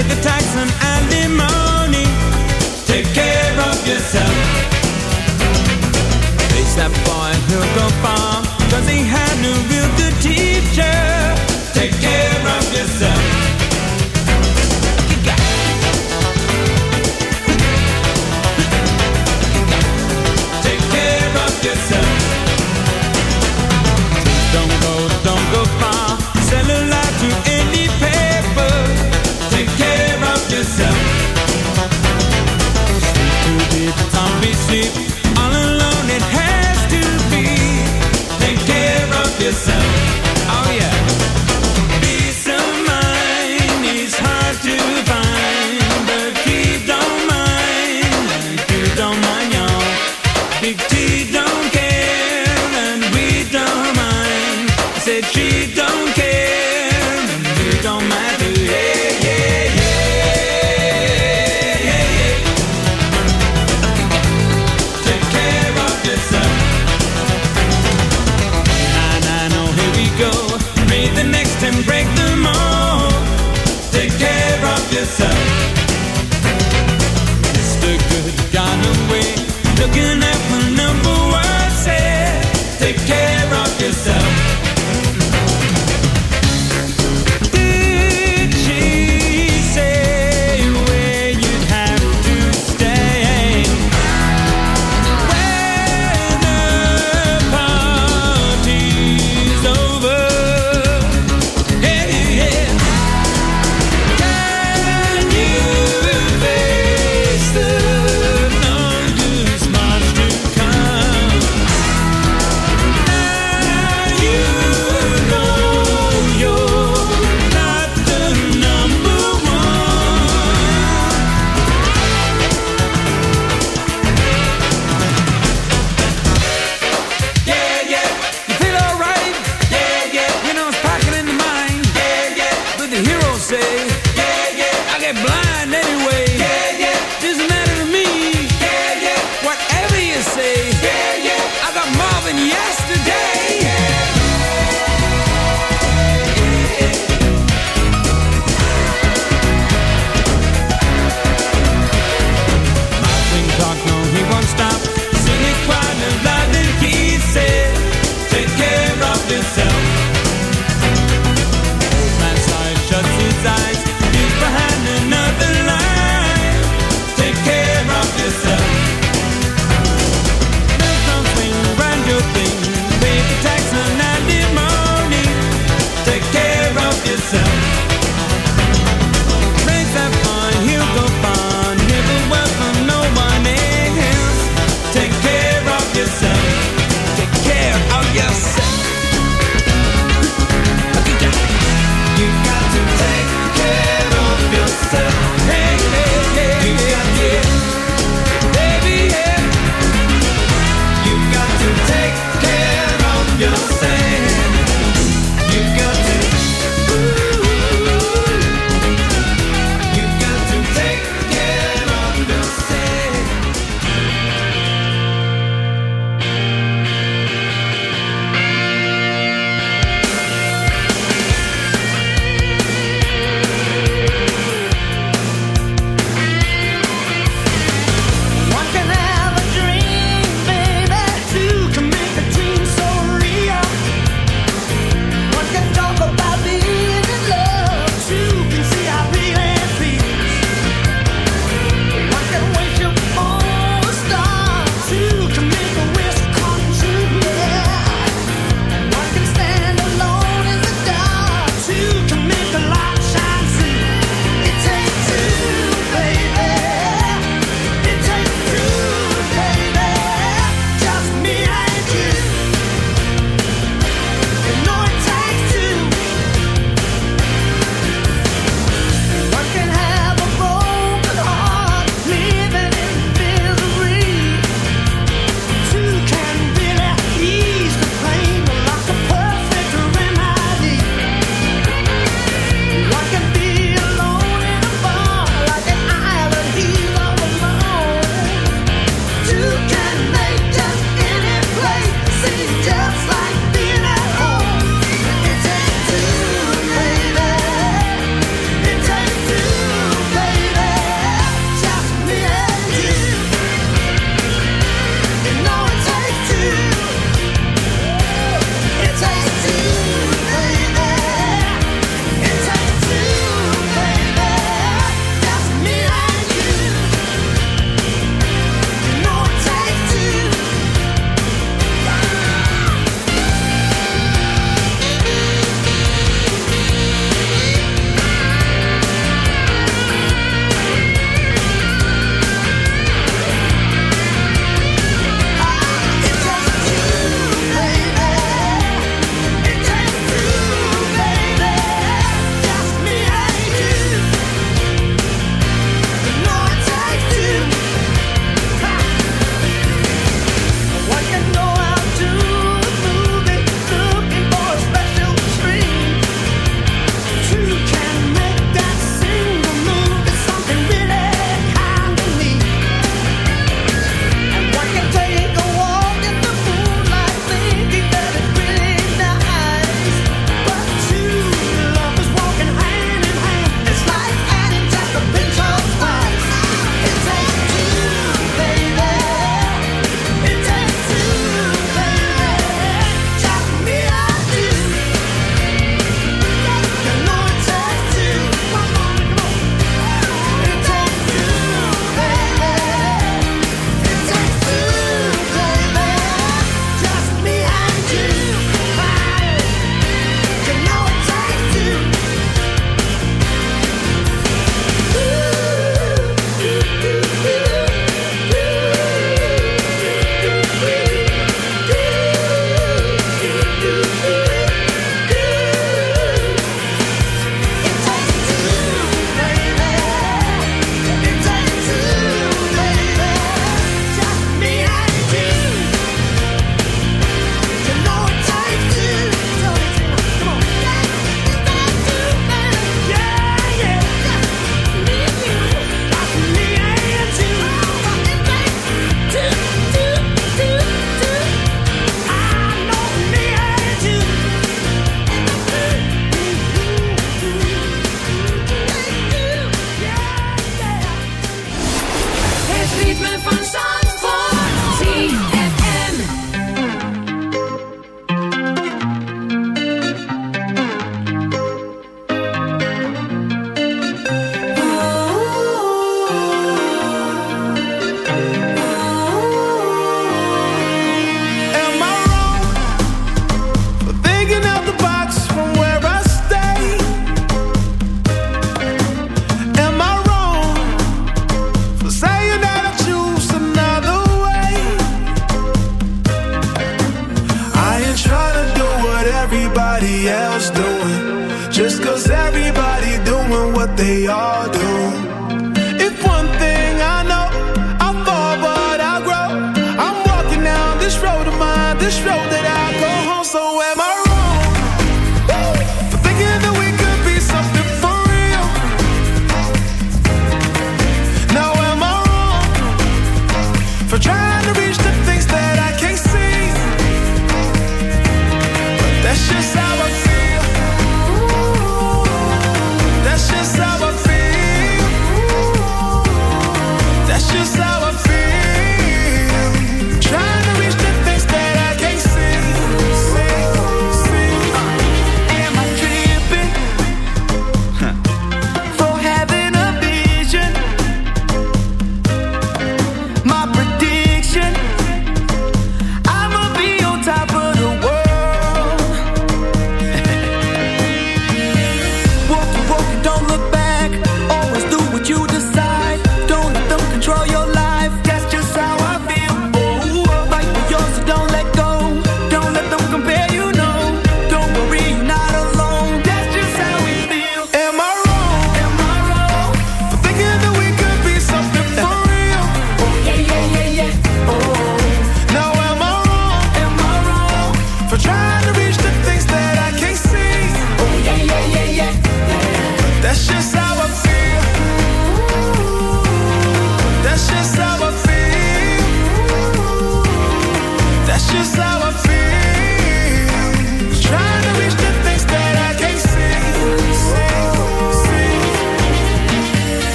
Pay the tax and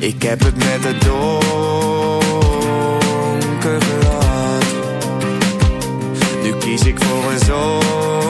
Ik heb het met het donker gehad. Nu kies ik voor een zon.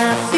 I feel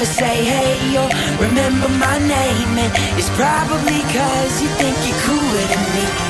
you say hey or remember my name, and it's probably cause you think you're cooler than me.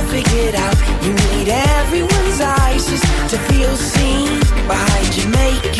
all figured out. You need everyone's eyes just to feel seen behind your makeup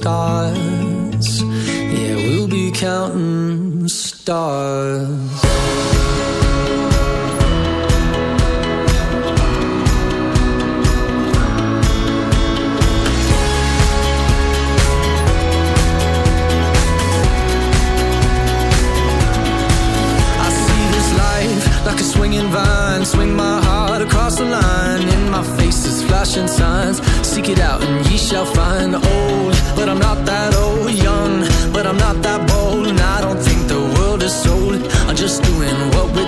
stars. Yeah, we'll be counting stars. like a swinging vine. Swing my heart across the line. In my face is flashing signs. Seek it out and ye shall find. old but I'm not that old. Young, but I'm not that bold. And I don't think the world is sold. I'm just doing what we're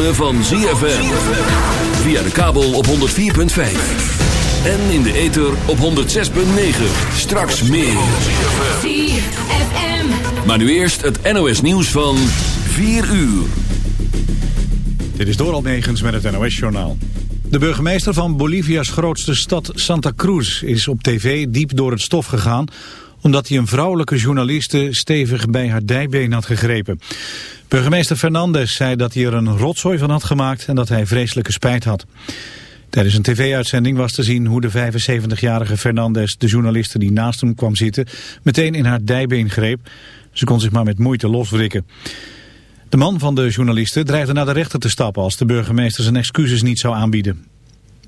ritme van ZFM. Via de kabel op 104.5. En in de ether op 106.9. Straks meer. ZFM. Maar nu eerst het NOS nieuws van 4 uur. Dit is Doral Negens met het NOS-journaal. De burgemeester van Bolivia's grootste stad Santa Cruz is op tv diep door het stof gegaan... omdat hij een vrouwelijke journaliste stevig bij haar dijbeen had gegrepen. Burgemeester Fernandez zei dat hij er een rotzooi van had gemaakt en dat hij vreselijke spijt had. Tijdens een tv-uitzending was te zien hoe de 75-jarige Fernandez de journaliste die naast hem kwam zitten meteen in haar dijbeen greep. Ze kon zich maar met moeite loswrikken. De man van de journaliste dreigde naar de rechter te stappen als de burgemeester zijn excuses niet zou aanbieden.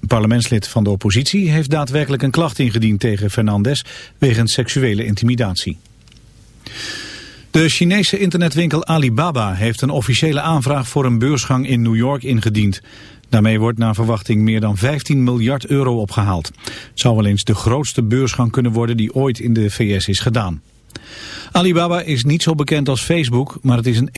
Een parlementslid van de oppositie heeft daadwerkelijk een klacht ingediend tegen Fernandez wegens seksuele intimidatie. De Chinese internetwinkel Alibaba heeft een officiële aanvraag voor een beursgang in New York ingediend. Daarmee wordt naar verwachting meer dan 15 miljard euro opgehaald. Het zou wel eens de grootste beursgang kunnen worden die ooit in de VS is gedaan. Alibaba is niet zo bekend als Facebook, maar het is een